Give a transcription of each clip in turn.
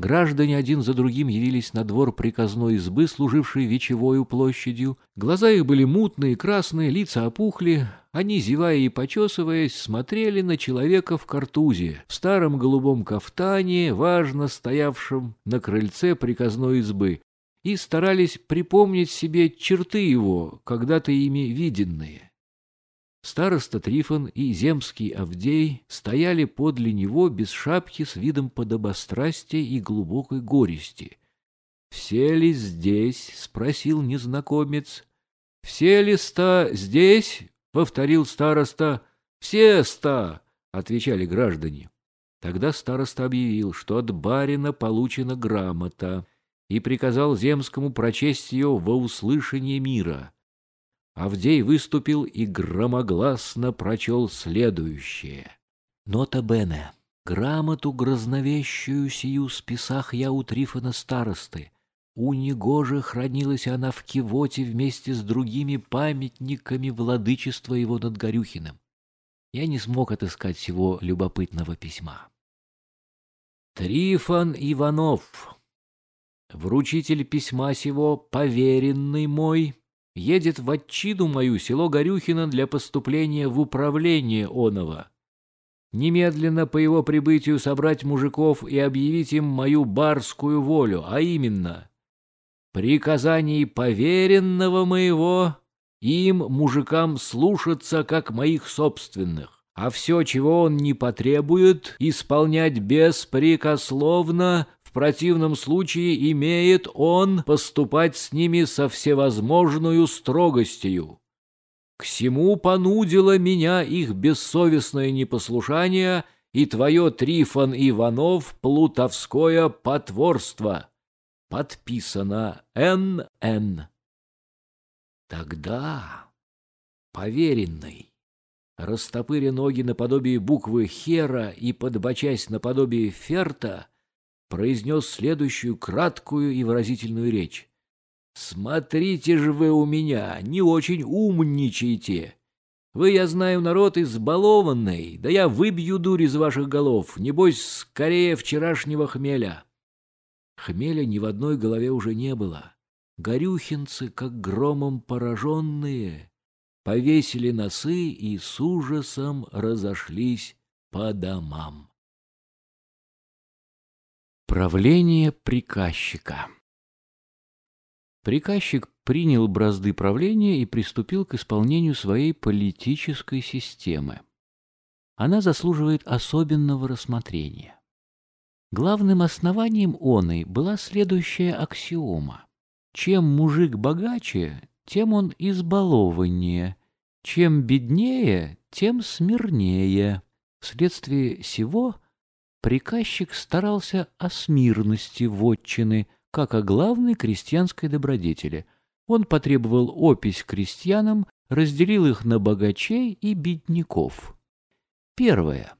Граждане один за другим явились на двор приказной избы, служившей вечевою площадью. Глаза их были мутные, красные, лица опухли. Они, зевая и почесываясь, смотрели на человека в картузе, в старом голубом кафтане, важно стоявшем на крыльце приказной избы, и старались припомнить себе черты его, когда-то ими виденные. Староста Трифон и земский Авдей стояли подле него без шапки с видом подобострастия и глубокой горести. «Все ли здесь?» — спросил незнакомец. «Все ли ста здесь?» — повторил староста. «Все ста!» — отвечали граждане. Тогда староста объявил, что от барина получена грамота, и приказал земскому прочесть ее во услышание мира. Авдей выступил и громогласно прочел следующее. «Нота Бене. Грамоту грозновещую сию списах я у Трифона старосты. У него же хранилась она в Кивоте вместе с другими памятниками владычества его над Горюхиным. Я не смог отыскать всего любопытного письма. Трифон Иванов, вручитель письма сего, поверенный мой, едет в отчину мою, село Горюхино, для поступления в управление оного. Немедленно по его прибытию собрать мужиков и объявить им мою барскую волю, а именно приказаний поверенного моего им, мужикам, слушаться, как моих собственных, а все, чего он не потребует, исполнять беспрекословно в противном случае имеет он поступать с ними со всевозможную строгостью. К всему понудило меня их бессовестное непослушание и твое Трифон Иванов плутовское потворство. Подписано Н.Н. Тогда поверенный, растопыря ноги наподобие буквы Хера и подбочась наподобие Ферта, произнес следующую краткую и выразительную речь. «Смотрите же вы у меня, не очень умничайте. Вы, я знаю, народ избалованный, да я выбью дурь из ваших голов, небось, скорее вчерашнего хмеля». Хмеля ни в одной голове уже не было. Горюхинцы, как громом пораженные, повесили носы и с ужасом разошлись по домам. Правление приказчика Приказчик принял бразды правления и приступил к исполнению своей политической системы. Она заслуживает особенного рассмотрения. Главным основанием оной была следующая аксиома. Чем мужик богаче, тем он избалованнее, чем беднее, тем смирнее. Вследствие сего – приказчик старался о смирности вотчины, как о главной крестьянской добродетели. Он потребовал опись крестьянам, разделил их на богачей и бедняков. Первое.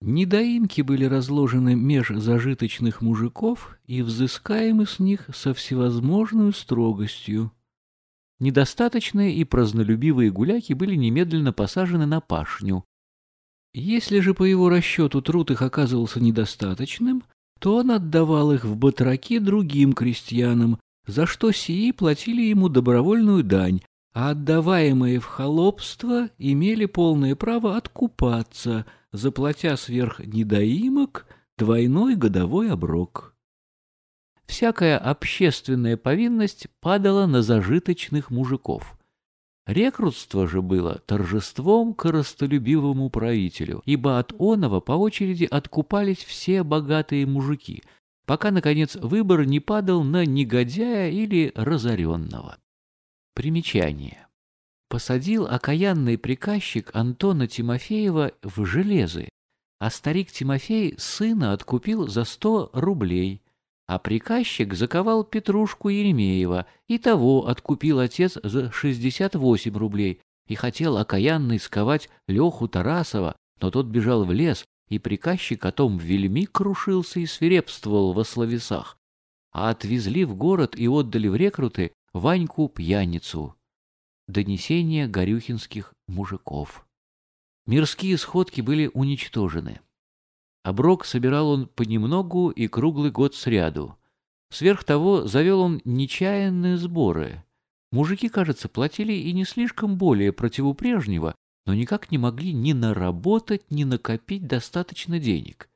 Недоимки были разложены меж зажиточных мужиков и взыскаемы с них со всевозможной строгостью. Недостаточные и празднолюбивые гуляки были немедленно посажены на пашню, если же по его расчету труд их оказывался недостаточным, то он отдавал их в батраки другим крестьянам, за что сии платили ему добровольную дань, а отдаваемые в холопство имели полное право откупаться, заплатя сверх недоимок двойной годовой оброк. Всякая общественная повинность падала на зажиточных мужиков. Рекрутство же было торжеством коростолюбивому правителю, ибо от оного по очереди откупались все богатые мужики, пока, наконец, выбор не падал на негодяя или разоренного. Примечание. Посадил окаянный приказчик Антона Тимофеева в железы, а старик Тимофей сына откупил за сто рублей – а приказчик заковал Петрушку Еремеева, и того откупил отец за 68 рублей, и хотел окаянный сковать Леху Тарасова, но тот бежал в лес, и приказчик о том вельми крушился и свирепствовал во словесах. А отвезли в город и отдали в рекруты Ваньку-пьяницу. Донесение горюхинских мужиков. Мирские сходки были уничтожены. Оброк собирал он понемногу и круглый год сряду. Сверх того завел он нечаянные сборы. Мужики, кажется, платили и не слишком более противупрежнего, но никак не могли ни наработать, ни накопить достаточно денег.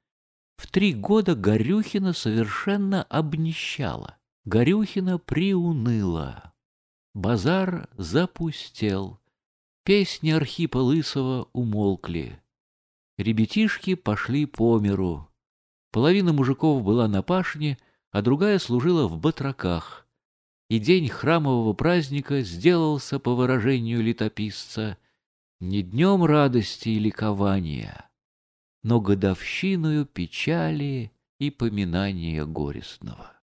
В три года Горюхина совершенно обнищала. Горюхина приуныла. Базар запустел. Песни Архипа Лысого умолкли. Ребятишки пошли по миру. Половина мужиков была на пашне, а другая служила в батраках. И день храмового праздника сделался, по выражению летописца, не днем радости и ликования, но годовщиною печали и поминания горестного.